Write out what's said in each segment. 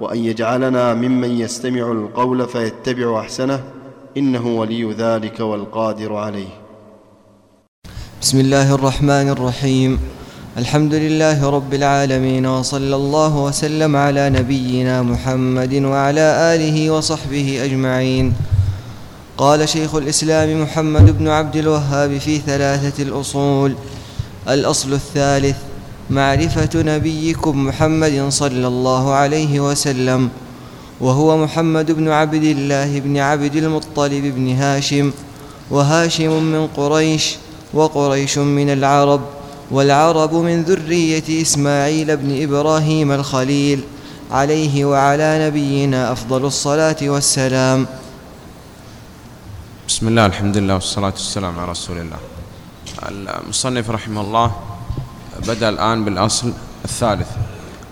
وأن يجعلنا ممن يستمع القول فيتبع أحسنه إنه ولي ذلك والقادر عليه. بسم الله الرحمن الرحيم. الحمد لله رب العالمين وصلى الله وسلم على نبينا محمد وعلى آله وصحبه أجمعين. قال شيخ الإسلام محمد بن عبد الوهاب في ثلاثة الأصول. الأصل الثالث معرفة نبيكم محمد صلى الله عليه وسلم وهو محمد بن عبد الله بن عبد المطلب بن هاشم وهاشم من قريش وقريش من العرب والعرب من ذرية إسماعيل بن إبراهيم الخليل عليه وعلى نبينا أفضل الصلاة والسلام. بسم الله الحمد لله والصلاة والسلام على رسول الله. المصنف رحمه الله بدأ الآن بالأصل الثالث.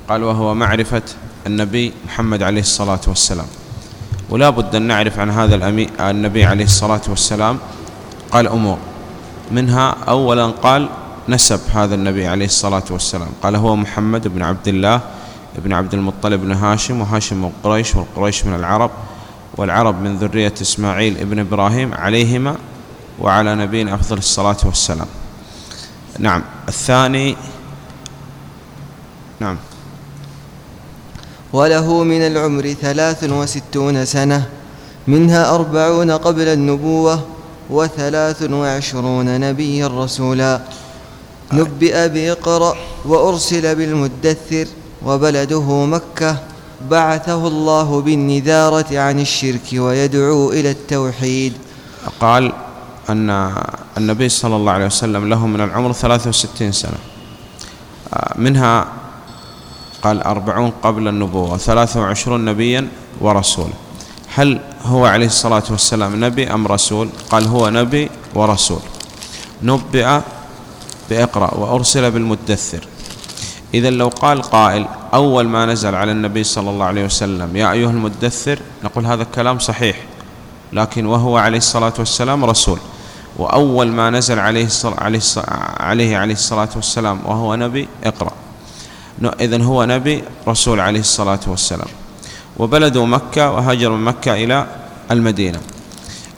قال وهو معرفة النبي محمد عليه الصلاة والسلام. ولا بد أن نعرف عن هذا النبي عليه الصلاة والسلام. قال أمور. منها أولا قال نسب هذا النبي عليه الصلاة والسلام. قال هو محمد بن عبد الله بن عبد المطلب بن هاشم وهاشم من قريش والقريش من العرب والعرب من ذرية إسماعيل ابن إبراهيم عليهما وعلى نبينا أفضل الصلاة والسلام. نعم. الثاني نعم. وله من العمر ثلاث وستون سنة منها أربعون قبل النبوة وثلاث وعشرون نبيا رسولا. نبئ بإقرأ وأرسل بالمدثر وبلده مكة. بعثه الله بالنذارة عن الشرك ويدعو إلى التوحيد. قال أن النبي صلى الله عليه وسلم له من العمر 63 سنة. منها قال أربعون قبل النبوة وثلاثة وعشرون نبيا ورسولا هل هو عليه الصلاة والسلام نبي أم رسول؟ قال هو نبي ورسول. نبئ بإقرأ وأرسل بالمدثر. إذا لو قال قائل أول ما نزل على النبي صلى الله عليه وسلم يا أيها المدثر نقول هذا الكلام صحيح لكن وهو عليه الصلاة والسلام رسول. وأول ما نزل عليه عليه عليه عليه الصلاة والسلام وهو نبي اقرأ. إذن هو نبي رسول عليه الصلاة والسلام. وبلدوا مكة وهاجر من مكة إلى المدينة.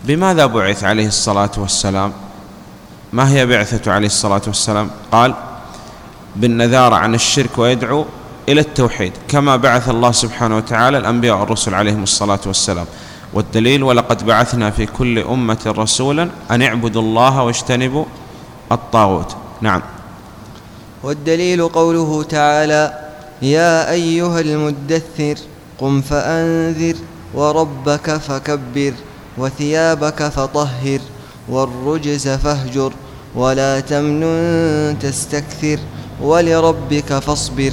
بماذا بعث عليه الصلاة والسلام؟ ما هي بعثة عليه الصلاة والسلام؟ قال بالنذارة عن الشرك ويدعو إلى التوحيد. كما بعث الله سبحانه وتعالى الأنبياء والرسل عليهم الصلاة والسلام. والدليل ولقد بعثنا في كل أمة رسولا أن اعبدوا الله واجتنبوا الطاغوت. نعم. والدليل قوله تعالى يا أيها المدثر قم فأنذر وربك فكبر وثيابك فطهر والرجز فاهجر ولا تمنن تستكثر ولربك فاصبر.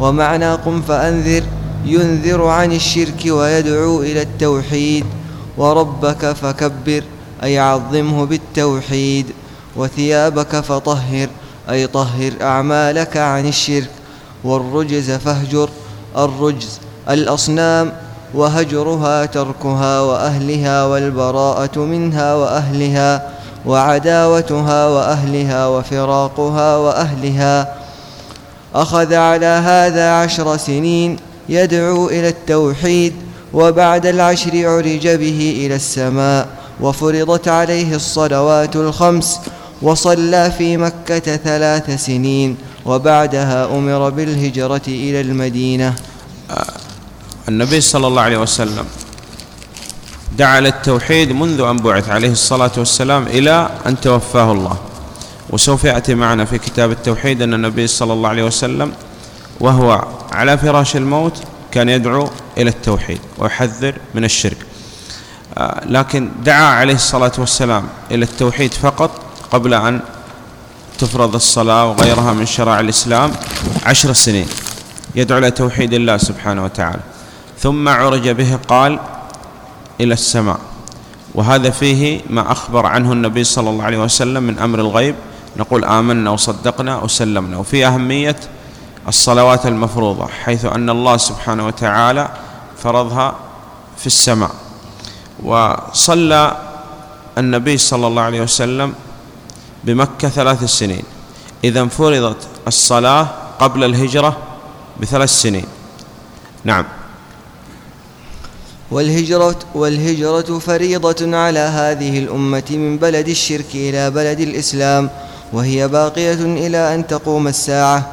ومعنى قم فأنذر ينذر عن الشرك ويدعو إلى التوحيد وربك فكبر أي عظمه بالتوحيد وثيابك فطهر أي طهر أعمالك عن الشرك والرجز فاهجر الرجز الأصنام وهجرها تركها وأهلها والبراءة منها وأهلها وعداوتها وأهلها وفراقها وأهلها. أخذ على هذا عشر سنين يدعو إلى التوحيد وبعد العشر عرج به إلى السماء وفرضت عليه الصلوات الخمس وصلى في مكة ثلاث سنين وبعدها أمر بالهجرة إلى المدينة. النبي صلى الله عليه وسلم دعا للتوحيد منذ أن بعث عليه الصلاة والسلام إلى أن توفاه الله. وسوف يأتي معنا في كتاب التوحيد أن النبي صلى الله عليه وسلم وهو على فراش الموت كان يدعو إلى التوحيد ويحذر من الشرك. آه، لكن دعا عليه الصلاة والسلام إلى التوحيد فقط قبل أن تفرض الصلاة وغيرها من شرائع الإسلام عشر سنين. يدعو إلى توحيد الله سبحانه وتعالى. ثم عرج به قال إلى السماء. وهذا فيه ما أخبر عنه النبي صلى الله عليه وسلم من أمر الغيب. نقول آمنا وصدقنا وسلمنا. وفي أهمية الصلوات المفروضة حيث أن الله سبحانه وتعالى فرضها في السماء. وصلى النبي صلى الله عليه وسلم بمكة ثلاث سنين. إذا فرضت الصلاة قبل الهجرة بثلاث سنين. نعم. والهجرة, والهجرة فريضة على هذه الأمة من بلد الشرك إلى بلد الإسلام وهي باقية إلى أن تقوم الساعة.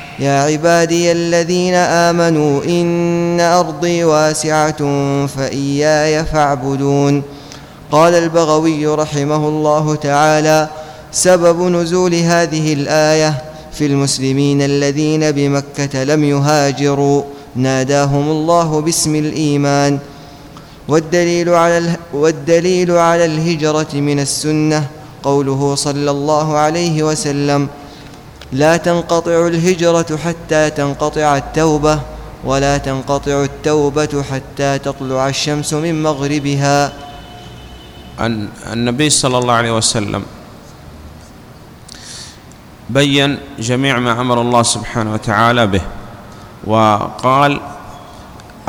يا عبادي الذين آمنوا إن أرضي واسعة فإياي فاعبدون. قال البغوي رحمه الله تعالى سبب نزول هذه الآية في المسلمين الذين بمكة لم يهاجروا. ناداهم الله باسم الإيمان. والدليل على, والدليل على الهجرة من السنة قوله صلى الله عليه وسلم لا تنقطع الهجرة حتى تنقطع التوبة ولا تنقطع التوبة حتى تطلع الشمس من مغربها. أن النبي صلى الله عليه وسلم بين جميع ما أمر الله سبحانه وتعالى به وقال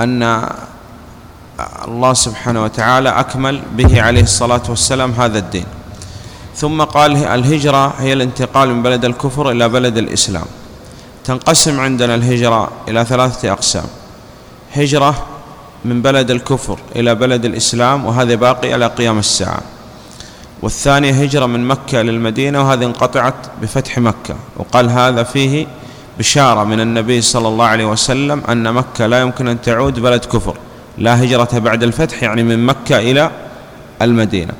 أن الله سبحانه وتعالى أكمل به عليه الصلاة والسلام هذا الدين. ثم قال الهجرة هي الانتقال من بلد الكفر إلى بلد الإسلام. تنقسم عندنا الهجرة إلى ثلاثة أقسام. هجرة من بلد الكفر إلى بلد الإسلام وهذه باقي على قيام الساعة. والثانية هجرة من مكة للمدينة وهذه انقطعت بفتح مكة. وقال هذا فيه بشارة من النبي صلى الله عليه وسلم أن مكة لا يمكن أن تعود بلد كفر. لا هجرة بعد الفتح يعني من مكة إلى المدينة.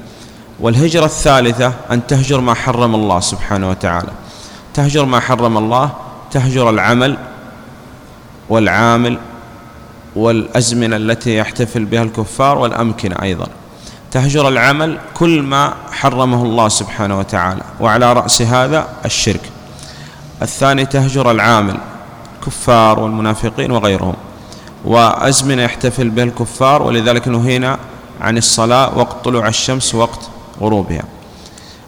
والهجرة الثالثة أن تهجر ما حرم الله سبحانه وتعالى. تهجر ما حرم الله تهجر العمل والعامل والأزمنة التي يحتفل بها الكفار والأمكنة أيضا. تهجر العمل كل ما حرمه الله سبحانه وتعالى وعلى رأس هذا الشرك. الثاني تهجر العامل الكفار والمنافقين وغيرهم. وأزمنة يحتفل بها الكفار ولذلك نهينا عن الصلاة وقت طلوع الشمس وقت غروبها.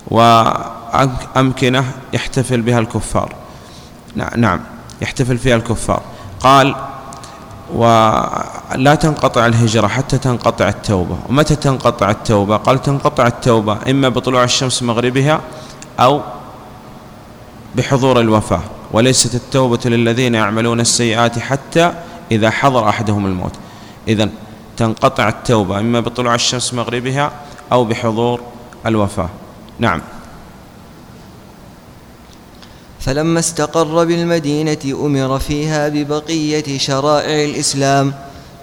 وأمكنة يحتفل بها الكفار. نعم يحتفل فيها الكفار. قال ولا تنقطع الهجرة حتى تنقطع التوبة. ومتى تنقطع التوبة؟ قال تنقطع التوبة إما بطلوع الشمس مغربها أو بحضور الوفاة. وليست التوبة للذين يعملون السيئات حتى إذا حضر أحدهم الموت. إذا تنقطع التوبة إما بطلوع الشمس مغربها أو بحضور الوفاة. نعم. فلما استقر بالمدينة أمر فيها ببقية شرائع الإسلام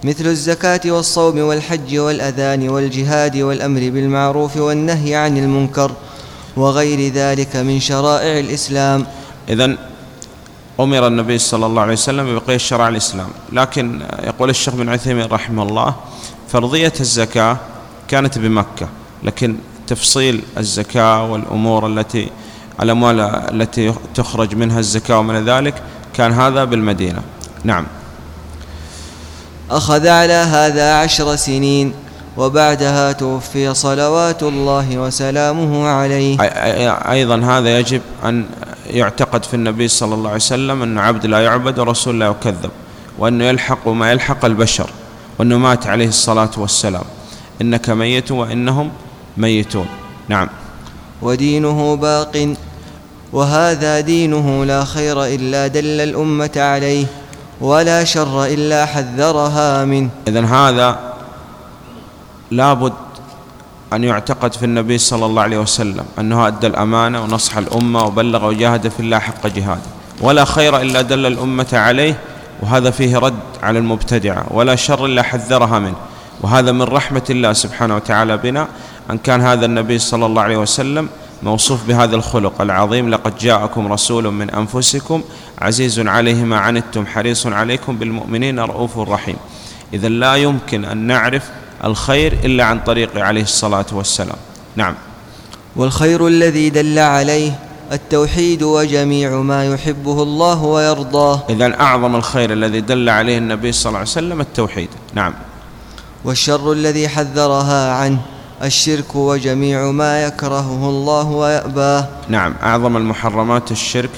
مثل الزكاة والصوم والحج والأذان والجهاد والأمر بالمعروف والنهي عن المنكر وغير ذلك من شرائع الإسلام. إذن أمر النبي صلى الله عليه وسلم ببقية شرائع الإسلام. لكن يقول الشيخ بن عثيمين رحمه الله فرضية الزكاة كانت بمكة لكن تفصيل الزكاة والأمور التي الأموال التي تخرج منها الزكاة ومن ذلك كان هذا بالمدينة. نعم. أخذ على هذا عشر سنين وبعدها توفي صلوات الله وسلامه عليه. أيضا هذا يجب أن يعتقد في النبي صلى الله عليه وسلم أن عبد لا يعبد ورسول لا يكذب وأنه يلحق ما يلحق البشر وأنه مات عليه الصلاة والسلام. إنك ميت وإنهم ميتون. نعم. ودينه باق وهذا دينه لا خير إلا دل الأمة عليه ولا شر إلا حذرها منه. إذن هذا لابد أن يعتقد في النبي صلى الله عليه وسلم أنه أدى الأمانة ونصح الأمة وبلغ وجاهد في الله حق جهاده. ولا خير إلا دل الأمة عليه وهذا فيه رد على المبتدعة. ولا شر إلا حذرها منه. وهذا من رحمة الله سبحانه وتعالى بنا. أن كان هذا النبي صلى الله عليه وسلم موصوف بهذا الخلق العظيم لقد جاءكم رسول من أنفسكم عزيز عليه ما عنتم حريص عليكم بالمؤمنين رؤوف رحيم. إذا لا يمكن أن نعرف الخير إلا عن طريق عليه الصلاة والسلام. نعم. والخير الذي دل عليه التوحيد وجميع ما يحبه الله ويرضاه. إذا أعظم الخير الذي دل عليه النبي صلى الله عليه وسلم التوحيد. نعم. والشر الذي حذرها عنه. الشرك وجميع ما يكرهه الله ويأباه. نعم أعظم المحرمات الشرك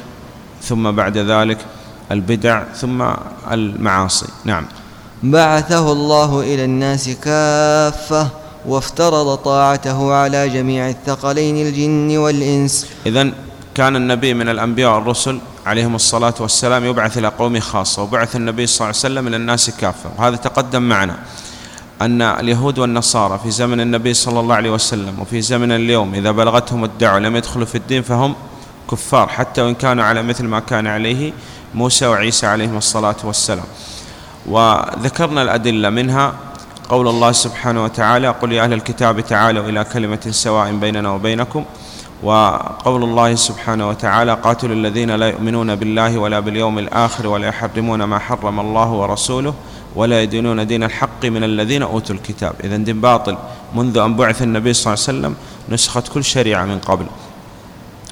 ثم بعد ذلك البدع ثم المعاصي. نعم. بعثه الله إلى الناس كافة وافترض طاعته على جميع الثقلين الجن والإنس. إذا كان النبي من الأنبياء والرسل عليهم الصلاة والسلام يبعث إلى قوم خاصة وبعث النبي صلى الله عليه وسلم إلى الناس كافة وهذا تقدم معنا. أن اليهود والنصارى في زمن النبي صلى الله عليه وسلم وفي زمن اليوم إذا بلغتهم الدعوة لم يدخلوا في الدين فهم كفار حتى وإن كانوا على مثل ما كان عليه موسى وعيسى عليهم الصلاة والسلام. وذكرنا الأدلة منها قول الله سبحانه وتعالى قل يا أهل الكتاب تعالوا إلى كلمة سواء بيننا وبينكم. وقول الله سبحانه وتعالى قاتلوا الذين لا يؤمنون بالله ولا باليوم الآخر ولا يحرمون ما حرم الله ورسوله. ولا يدينون دين الحق من الذين أوتوا الكتاب. إذا دين باطل منذ أن بعث النبي صلى الله عليه وسلم نسخت كل شريعة من قبل.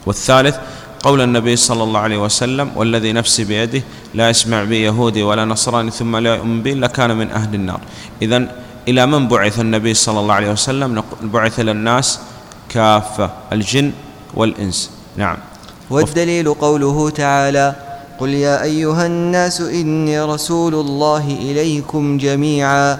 والثالث قول النبي صلى الله عليه وسلم والذي نفسي بيده لا يسمع بي يهودي ولا نصراني ثم لا يؤمن بي لكان من أهل النار. إذا إلى من بعث النبي صلى الله عليه وسلم؟ بعث إلى الناس كافة الجن والإنس. نعم. والدليل قوله تعالى قل يا أيها الناس إني رسول الله إليكم جميعا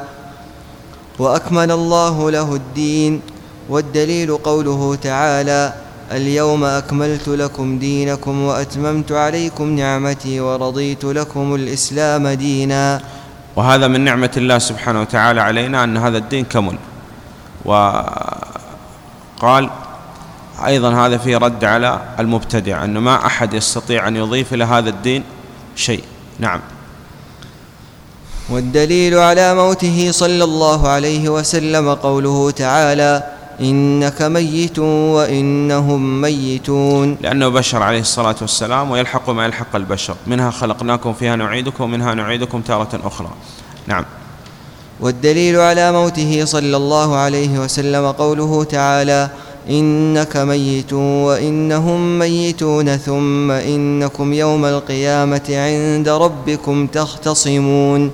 وأكمل الله له الدين والدليل قوله تعالى اليوم أكملت لكم دينكم وأتممت عليكم نعمتي ورضيت لكم الإسلام دينا. وهذا من نعمة الله سبحانه وتعالى علينا أن هذا الدين كمل. وقال أيضا هذا فيه رد على المبتدع أنه ما أحد يستطيع أن يضيف إلى هذا الدين شيء. نعم. والدليل على موته صلى الله عليه وسلم قوله تعالى إنك ميت وإنهم ميتون. لأنه بشر عليه الصلاة والسلام ويلحق ما يلحق البشر. منها خلقناكم فيها نعيدكم ومنها نعيدكم تارة أخرى. نعم. والدليل على موته صلى الله عليه وسلم قوله تعالى إنك ميت وإنهم ميتون ثم إنكم يوم القيامة عند ربكم تختصمون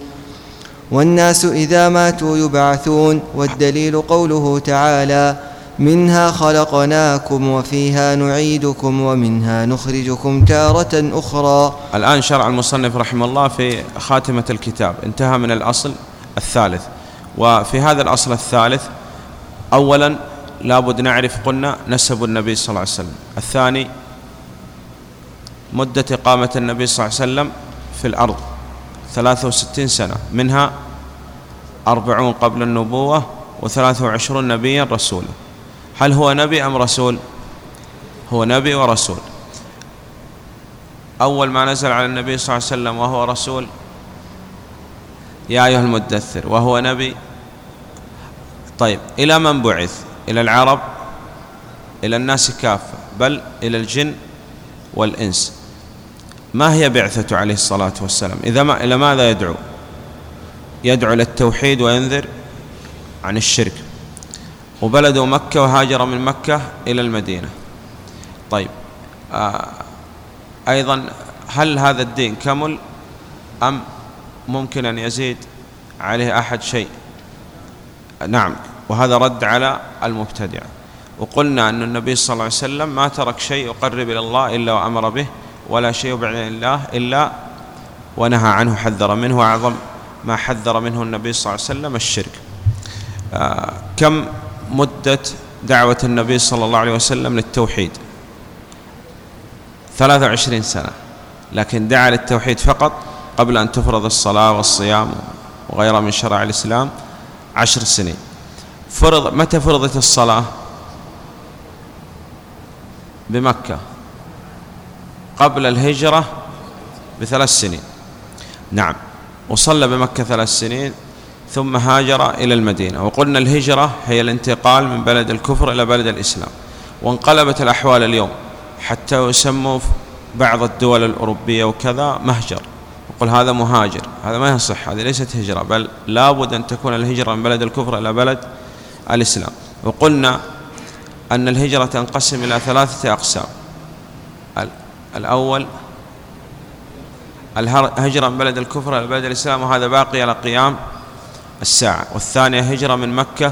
والناس إذا ماتوا يبعثون والدليل قوله تعالى منها خلقناكم وفيها نعيدكم ومنها نخرجكم تارة أخرى. الآن شرع المصنف رحمه الله في خاتمة الكتاب انتهى من الأصل الثالث. وفي هذا الأصل الثالث أولا لابد نعرف قلنا نسب النبي صلى الله عليه وسلم. الثاني مدة إقامة النبي صلى الله عليه وسلم في الأرض ثلاثة وستين سنة. منها أربعون قبل النبوة وثلاثة وعشرون نبيا رسولا. هل هو نبي أم رسول؟ هو نبي ورسول. أول ما نزل على النبي صلى الله عليه وسلم وهو رسول يا أيها المدثر وهو نبي؟ طيب إلى من بعث؟ إلى العرب إلى الناس كافة بل إلى الجن والإنس. ما هي بعثته عليه الصلاة والسلام؟ إذا ما إلى ماذا يدعو؟ يدعو للتوحيد وينذر عن الشرك. وبلده مكة وهاجر من مكة إلى المدينة. طيب آه أيضا هل هذا الدين كمل أم ممكن أن يزيد عليه أحد شيء؟ نعم. وهذا رد على المبتدع. وقلنا أن النبي صلى الله عليه وسلم ما ترك شيء يقرب إلى الله إلا وأمر به ولا شيء يبعد عن الله إلا ونهى عنه حذر منه أعظم ما حذر منه النبي صلى الله عليه وسلم الشرك. آه كم مدة دعوة النبي صلى الله عليه وسلم للتوحيد؟ 23 سنة لكن دعا للتوحيد فقط قبل أن تفرض الصلاة والصيام وغيرها من شرع الإسلام عشر سنين. فرض متى فرضت الصلاة؟ بمكة. قبل الهجرة بثلاث سنين. نعم. وصلى بمكة ثلاث سنين ثم هاجر إلى المدينة. وقلنا الهجرة هي الانتقال من بلد الكفر إلى بلد الإسلام. وانقلبت الأحوال اليوم. حتى يسموا بعض الدول الأوروبية وكذا مهجر. يقول هذا مهاجر. هذا ما يصح. هذه ليست هجرة. بل لابد أن تكون الهجرة من بلد الكفر إلى بلد الإسلام وقلنا أن الهجرة تنقسم إلى ثلاثة أقسام. الأول الهجرة من بلد الكفر إلى بلد الإسلام وهذا باقي على قيام الساعة. والثانية هجرة من مكة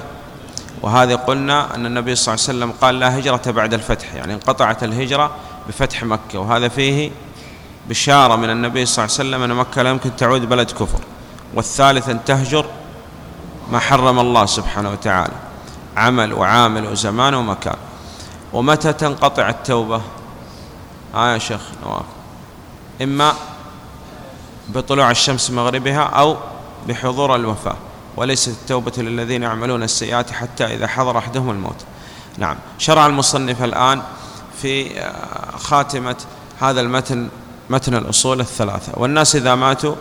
وهذه قلنا أن النبي صلى الله عليه وسلم قال لا هجرة بعد الفتح يعني انقطعت الهجرة بفتح مكة. وهذا فيه بشارة من النبي صلى الله عليه وسلم أن مكة لا يمكن تعود بلد كفر. والثالث أن تهجر ما حرم الله سبحانه وتعالى. عمل وعامل وزمان ومكان. ومتى تنقطع التوبة؟ آه يا شيخ نواف. إما بطلوع الشمس مغربها أو بحضور الوفاة. وليست التوبة للذين يعملون السيئات حتى إذا حضر أحدهم الموت. نعم. شرع المصنف الآن في آه، خاتمة هذا المتن متن الأصول الثلاثة. والناس إذا ماتوا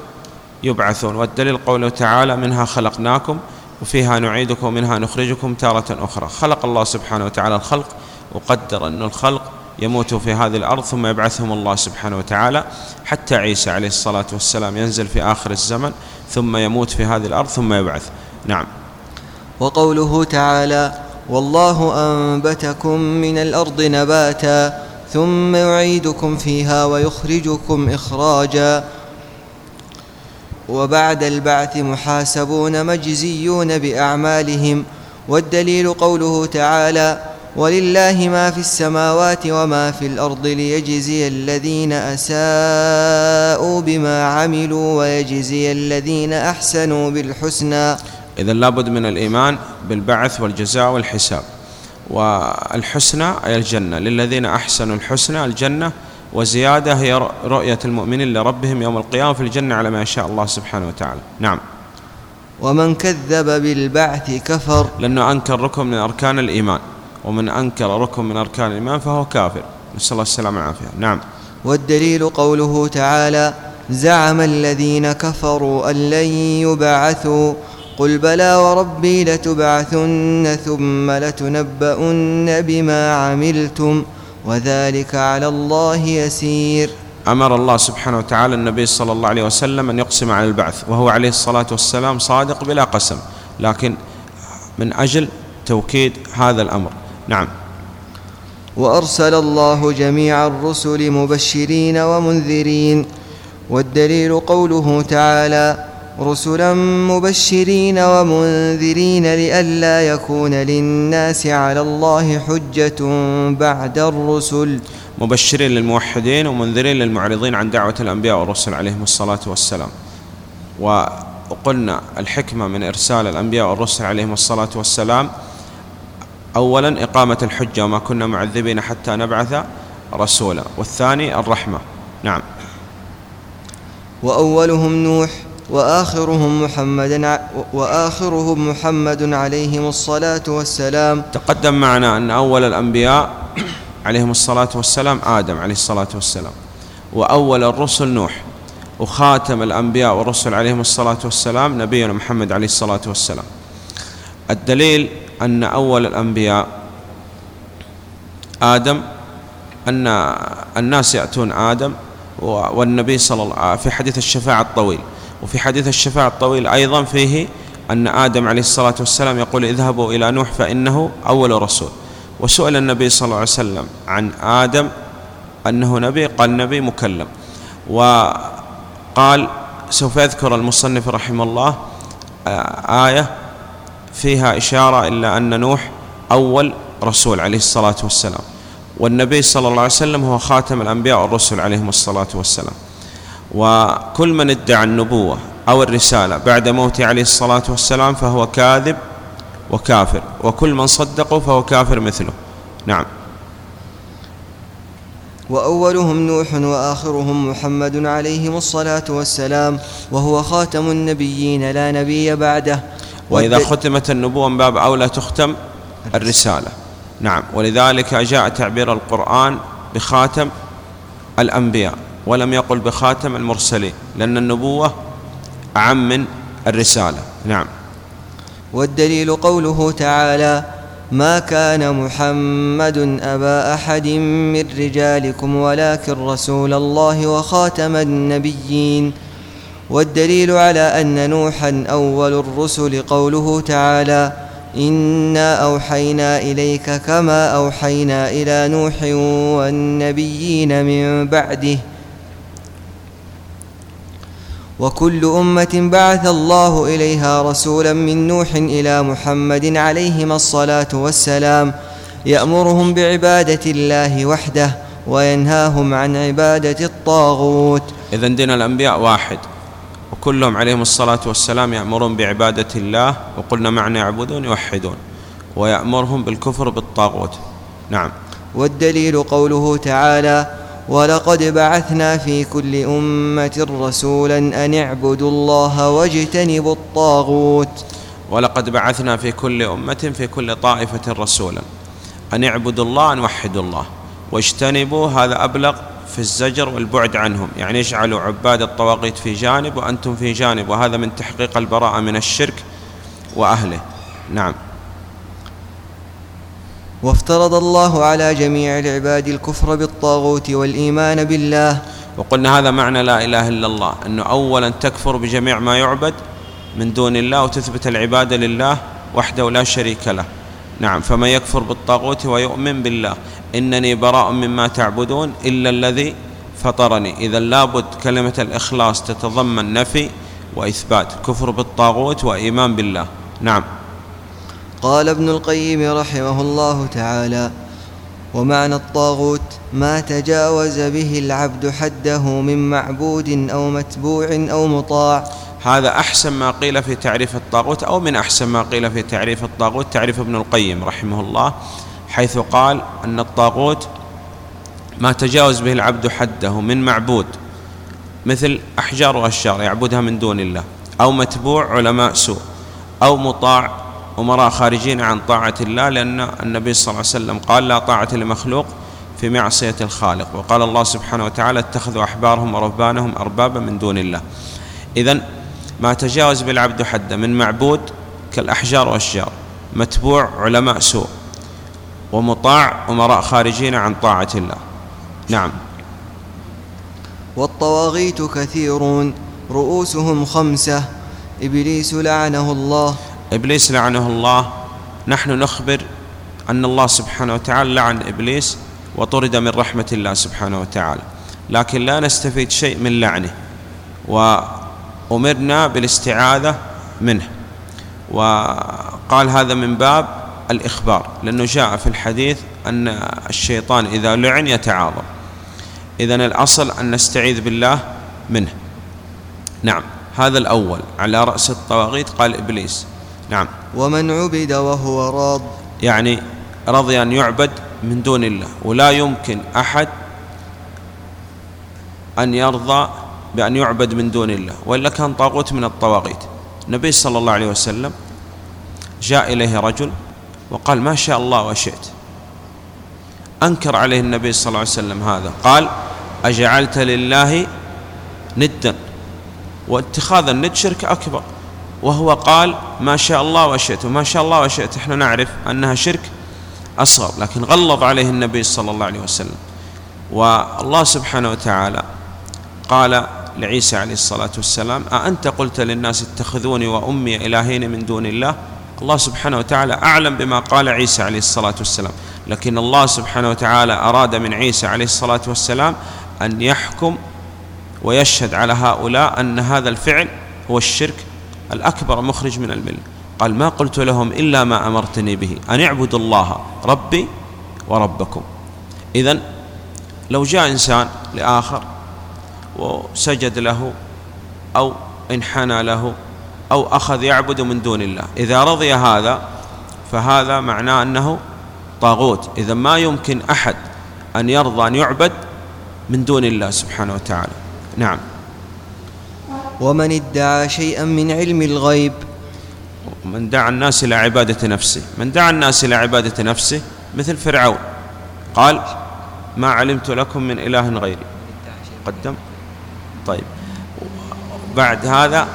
يبعثون. والدليل قوله تعالى منها خلقناكم وفيها نعيدكم ومنها نخرجكم تارة أخرى. خلق الله سبحانه وتعالى الخلق وقدر أن الخلق يموت في هذه الأرض ثم يبعثهم الله سبحانه وتعالى حتى عيسى عليه الصلاة والسلام ينزل في آخر الزمن ثم يموت في هذه الأرض ثم يبعث. نعم. وقوله تعالى والله أنبتكم من الأرض نباتا ثم يعيدكم فيها ويخرجكم إخراجا وبعد البعث محاسبون مجزيون بأعمالهم والدليل قوله تعالى ولله ما في السماوات وما في الأرض ليجزي الذين أساءوا بما عملوا ويجزي الذين أحسنوا بالحسنى. إذا لابد من الإيمان بالبعث والجزاء والحساب. والحسنى أي الجنة. للذين أحسنوا الحسنى الجنة وزيادة هي رؤية المؤمنين لربهم يوم القيامة في الجنة على ما يشاء الله سبحانه وتعالى. نعم. ومن كذب بالبعث كفر. لأنه أنكر ركن من أركان الإيمان. ومن أنكر ركن من أركان الإيمان فهو كافر. نسأل الله السلامة والعافية. نعم. والدليل قوله تعالى زعم الذين كفروا أن لن يبعثوا. قل بلى وربي لتبعثن ثم لتنبؤن بما عملتم. وذلك على الله يسير. أمر الله سبحانه وتعالى النبي صلى الله عليه وسلم أن يقسم على البعث وهو عليه الصلاة والسلام صادق بلا قسم لكن من أجل توكيد هذا الأمر. نعم. وأرسل الله جميع الرسل مبشرين ومنذرين والدليل قوله تعالى رسلا مبشرين ومنذرين لئلا يكون للناس على الله حجة بعد الرسل. مبشرين للموحدين ومنذرين للمعرضين عن دعوة الأنبياء والرسل عليهم الصلاة والسلام. وقلنا الحكمة من إرسال الأنبياء والرسل عليهم الصلاة والسلام. أولا إقامة الحجة وما كنا معذبين حتى نبعث رسولا. والثاني الرحمة. نعم. وأولهم نوح وآخرهم محمد وآخرهم محمد عليهم الصلاة والسلام. تقدم معنا أن أول الأنبياء عليهم الصلاة والسلام آدم عليه الصلاة والسلام وأول الرسل نوح وخاتم الأنبياء والرسل عليهم الصلاة والسلام نبينا محمد عليه الصلاة والسلام. الدليل أن أول الأنبياء آدم أن الناس يأتون آدم والنبي صلى الله في حديث الشفاعة الطويل. وفي حديث الشفاعة الطويل أيضا فيه أن آدم عليه الصلاة والسلام يقول اذهبوا إلى نوح فإنه أول رسول. وسئل النبي صلى الله عليه وسلم عن آدم أنه نبي قال نبي مكلم. وقال سوف يذكر المصنف رحمه الله آه، آية فيها إشارة إلا أن نوح أول رسول عليه الصلاة والسلام. والنبي صلى الله عليه وسلم هو خاتم الأنبياء والرسل عليهم الصلاة والسلام. وكل من ادعى النبوة أو الرسالة بعد موته عليه الصلاة والسلام فهو كاذب وكافر وكل من صدقه فهو كافر مثله. نعم. وأولهم نوح وآخرهم محمد عليهم الصلاة والسلام وهو خاتم النبيين لا نبي بعده. وإذا ختمت النبوة من باب أولى تختم الرسالة. نعم. ولذلك جاء تعبير القرآن بخاتم الأنبياء. ولم يقل بخاتم المرسلين لأن النبوة أعم من الرسالة. نعم. والدليل قوله تعالى ما كان محمد أبا أحد من رجالكم ولكن رسول الله وخاتم النبيين. والدليل على أن نوحا أول الرسل قوله تعالى إنا أوحينا إليك كما أوحينا إلى نوح والنبيين من بعده. وكل أمة بعث الله إليها رسولا من نوح إلى محمد عليهما الصلاة والسلام. يأمرهم بعبادة الله وحده وينهاهم عن عبادة الطاغوت. إذا دين الأنبياء واحد. وكلهم عليهم الصلاة والسلام يأمرون بعبادة الله وقلنا معنى يعبدون يوحدون. ويأمرهم بالكفر بالطاغوت. نعم. والدليل قوله تعالى ولقد بعثنا في كل أمة رسولا أن اعبدوا الله واجتنبوا الطاغوت. ولقد بعثنا في كل أمة في كل طائفة رسولا أن اعبدوا الله أن وحدوا الله. واجتنبوا هذا أبلغ في الزجر والبعد عنهم. يعني اجعلوا عباد الطواغيت في جانب وأنتم في جانب وهذا من تحقيق البراءة من الشرك وأهله. نعم. وافترض الله على جميع العباد الكفر بالطاغوت والإيمان بالله. وقلنا هذا معنى لا إله إلا الله أنه أولا تكفر بجميع ما يعبد من دون الله وتثبت العبادة لله وحده لا شريك له. نعم فمن يكفر بالطاغوت ويؤمن بالله إنني براء مما تعبدون إلا الذي فطرني. إذا لابد كلمة الإخلاص تتضمن نفي وإثبات كفر بالطاغوت وإيمان بالله. نعم. قال ابن القيم رحمه الله تعالى ومعنى الطاغوت ما تجاوز به العبد حده من معبود أو متبوع أو مطاع. هذا أحسن ما قيل في تعريف الطاغوت أو من أحسن ما قيل في تعريف الطاغوت تعريف ابن القيم رحمه الله حيث قال أن الطاغوت ما تجاوز به العبد حده من معبود مثل أحجار وأشجار يعبدها من دون الله أو متبوع علماء سوء أو مطاع أمراء خارجين عن طاعة الله لأن النبي صلى الله عليه وسلم قال لا طاعة لمخلوق في معصية الخالق. وقال الله سبحانه وتعالى اتخذوا أحبارهم ورهبانهم أربابا من دون الله. إذا ما تجاوز بالعبد حده من معبود كالأحجار والأشجار متبوع علماء سوء ومطاع أمراء خارجين عن طاعة الله. نعم. والطواغيت كثيرون رؤوسهم خمسة إبليس لعنه الله. إبليس لعنه الله. نحن نخبر أن الله سبحانه وتعالى لعن إبليس وطرد من رحمة الله سبحانه وتعالى. لكن لا نستفيد شيء من لعنه وأمرنا بالاستعاذة منه. وقال هذا من باب الإخبار لأنه جاء في الحديث أن الشيطان إذا لعن يتعاظم. إذن الأصل أن نستعيذ بالله منه. نعم هذا الأول. على رأس الطواغيت قال إبليس نعم. ومن عبد وهو راض. يعني رضي أن يعبد من دون الله. ولا يمكن أحد أن يرضى بأن يعبد من دون الله. وإلا كان طاغوت من الطواغيت. النبي صلى الله عليه وسلم جاء إليه رجل وقال ما شاء الله وشئت. أنكر عليه النبي صلى الله عليه وسلم هذا. قال أجعلت لله ندا. واتخاذ الند شرك أكبر. وهو قال ما شاء الله وشئت. وما شاء الله وشئت. إحنا نعرف أنها شرك أصغر لكن غلظ عليه النبي صلى الله عليه وسلم. والله سبحانه وتعالى قال لعيسى عليه الصلاة والسلام أأنت قلت للناس اتخذوني وأمي إلهين من دون الله؟ الله سبحانه وتعالى أعلم بما قال عيسى عليه الصلاة والسلام. لكن الله سبحانه وتعالى أراد من عيسى عليه الصلاة والسلام أن يحكم ويشهد على هؤلاء أن هذا الفعل هو الشرك الأكبر مخرج من الملة قال ما قلت لهم إلا ما أمرتني به. أن اعبدوا الله ربي وربكم. إذا لو جاء إنسان لآخر وسجد له أو انحنى له أو أخذ يعبد من دون الله. إذا رضي هذا فهذا معناه أنه طاغوت. إذا ما يمكن أحد أن يرضى أن يعبد من دون الله سبحانه وتعالى. نعم. ومن ادعى شيئا من علم الغيب. من دعا الناس إلى عبادة نفسه. من دعا الناس إلى عبادة نفسه مثل فرعون. قال ما علمت لكم من إله غيري. قدم. طيب. بعد هذا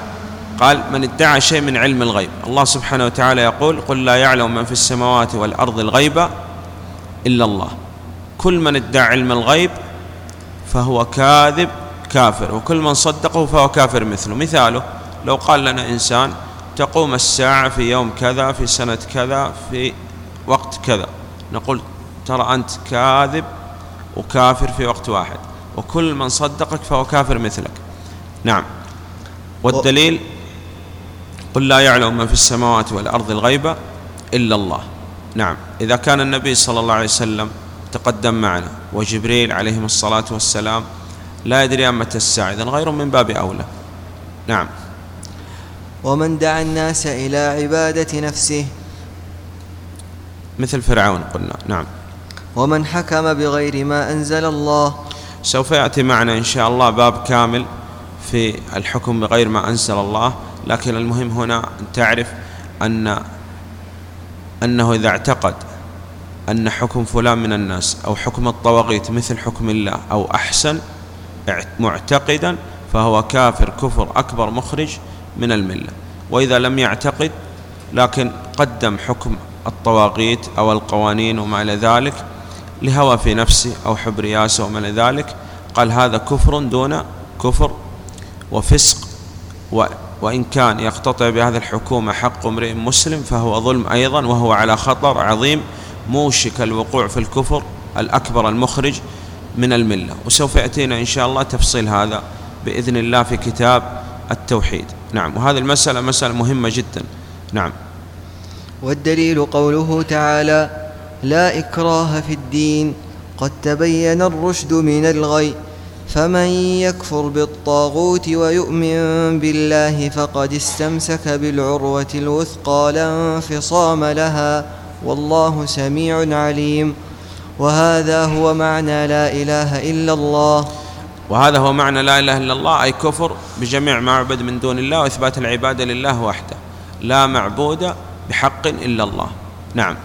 قال من ادعى شيء من علم الغيب. الله سبحانه وتعالى يقول قل لا يعلم من في السماوات والأرض الغيب إلا الله. كل من ادعى علم الغيب فهو كاذب كافر وكل من صدقه فهو كافر مثله. مثاله لو قال لنا إنسان تقوم الساعة في يوم كذا في سنة كذا في وقت كذا نقول ترى أنت كاذب وكافر في وقت واحد وكل من صدقك فهو كافر مثلك. نعم. والدليل قل لا يعلم من في السماوات والأرض الغيبة إلا الله. نعم. إذا كان النبي صلى الله عليه وسلم تقدم معنا وجبريل عليهم الصلاة والسلام لا يدري متى الساعة. إذن غير من باب أولى. نعم. ومن دعا الناس إلى عبادة نفسه. مثل فرعون قلنا. نعم. ومن حكم بغير ما أنزل الله. سوف يأتي معنا إن شاء الله باب كامل في الحكم بغير ما أنزل الله. لكن المهم هنا أن تعرف أن أنه إذا اعتقد أن حكم فلان من الناس أو حكم الطواغيت مثل حكم الله أو أحسن معتقدا فهو كافر كفر أكبر مخرج من الملة. وإذا لم يعتقد لكن قدم حكم الطواغيت أو القوانين وما إلى ذلك لهوى في نفسه أو حب رياسة وما إلى ذلك قال هذا كفر دون كفر وفسق. وإن كان يقتطع بهذه الحكومة حق امرئ مسلم فهو ظلم أيضا وهو على خطر عظيم موشك الوقوع في الكفر الأكبر المخرج من الملة. وسوف يأتينا إن شاء الله تفصيل هذا بإذن الله في كتاب التوحيد. نعم. وهذه المسألة مسألة مهمة جدا. نعم. والدليل قوله تعالى لا إكراه في الدين قد تبين الرشد من الغي فمن يكفر بالطاغوت ويؤمن بالله فقد استمسك بالعروة الوثقى لا انفصام لها والله سميع عليم. وهذا هو معنى لا إله إلا الله. وهذا هو معنى لا إله إلا الله أي كفر بجميع ما عبد من دون الله وإثبات العبادة لله وحده. لا معبود بحق إلا الله. نعم.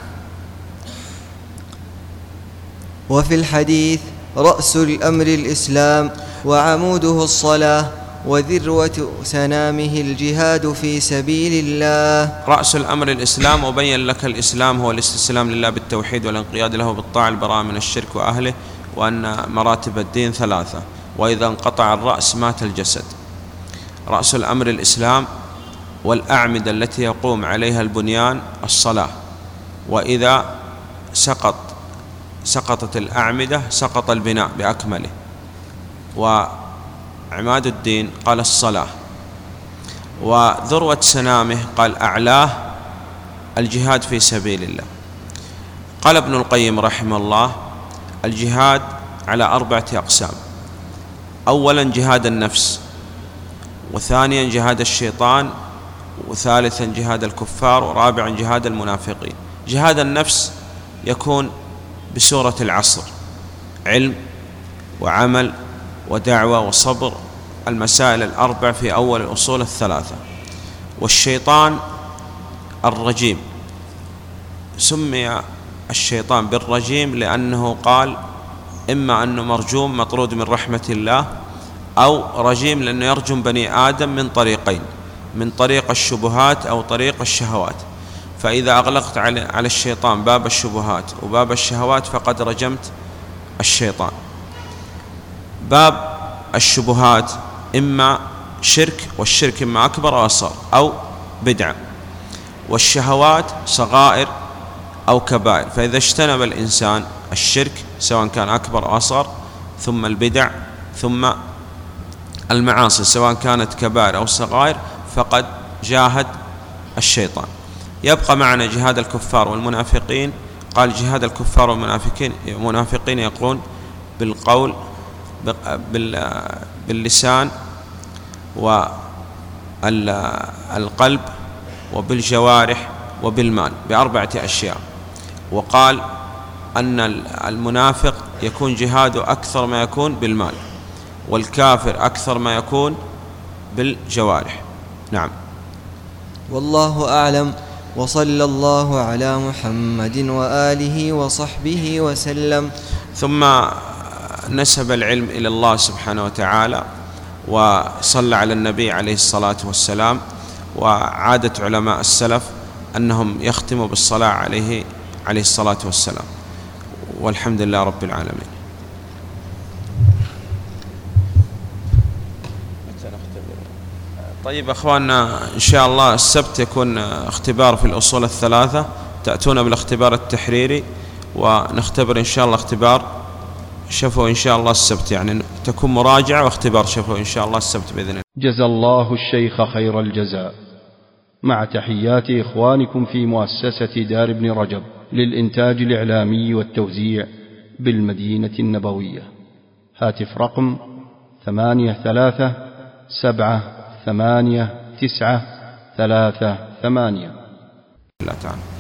وفي الحديث رأس الأمر الإسلام وعموده الصلاة. وذروة سنامه الجهاد في سبيل الله. رأس الأمر الإسلام وبين لك الإسلام هو الاستسلام لله بالتوحيد والانقياد له بالطاعة البراءة من الشرك وأهله وأن مراتب الدين ثلاثة. وإذا انقطع الرأس مات الجسد. رأس الأمر الإسلام والأعمدة التي يقوم عليها البنيان الصلاة. وإذا سقط سقطت الأعمدة سقط البناء بأكمله. وعماد الدين قال الصلاة. وذروة سنامه قال أعلاه الجهاد في سبيل الله. قال ابن القيم رحمه الله الجهاد على أربعة أقسام. أولا جهاد النفس وثانيا جهاد الشيطان وثالثا جهاد الكفار ورابعا جهاد المنافقين. جهاد النفس يكون بسورة العصر علم وعمل ودعوة وصبر المسائل الأربع في أول الأصول الثلاثة. والشيطان الرجيم. سمي الشيطان بالرجيم لأنه قال إما أنه مرجوم مطرود من رحمة الله أو رجيم لأنه يرجم بني آدم من طريقين من طريق الشبهات أو طريق الشهوات. فإذا أغلقت على الشيطان باب الشبهات وباب الشهوات فقد رجمت الشيطان. باب الشبهات إما شرك والشرك إما أكبر أو أصغر أو بدعة والشهوات صغائر أو كبائر فإذا اجتنب الإنسان الشرك سواء كان أكبر أو أصغر ثم البدع ثم المعاصي سواء كانت كبائر أو صغائر فقد جاهد الشيطان. يبقى معنا جهاد الكفار والمنافقين قال جهاد الكفار والمنافقين المنافقين يقولون بالقول باللسان والقلب وبالجوارح وبالمال بأربعة أشياء. وقال أن المنافق يكون جهاده أكثر ما يكون بالمال والكافر أكثر ما يكون بالجوارح. نعم. والله أعلم وصلى الله على محمد وآله وصحبه وسلم. ثم نسب العلم إلى الله سبحانه وتعالى وصلى على النبي عليه الصلاة والسلام وعادة علماء السلف أنهم يختموا بالصلاة عليه عليه الصلاة والسلام. والحمد لله رب العالمين. طيب أخواننا إن شاء الله السبت يكون اختبار في الأصول الثلاثة تأتون بالإختبار التحريري ونختبر إن شاء الله اختبار شفوي إن شاء الله السبت يعني تكون مراجعة واختبار شفوي إن شاء الله السبت بإذن الله. جزى الله الشيخ خير الجزاء. مع تحيات إخوانكم في مؤسسة دار ابن رجب للإنتاج الإعلامي والتوزيع بالمدينة النبوية. هاتف رقم ثمانية ثلاثة سبعة ثمانية تسعة ثلاثة ثمانية. الله تعالى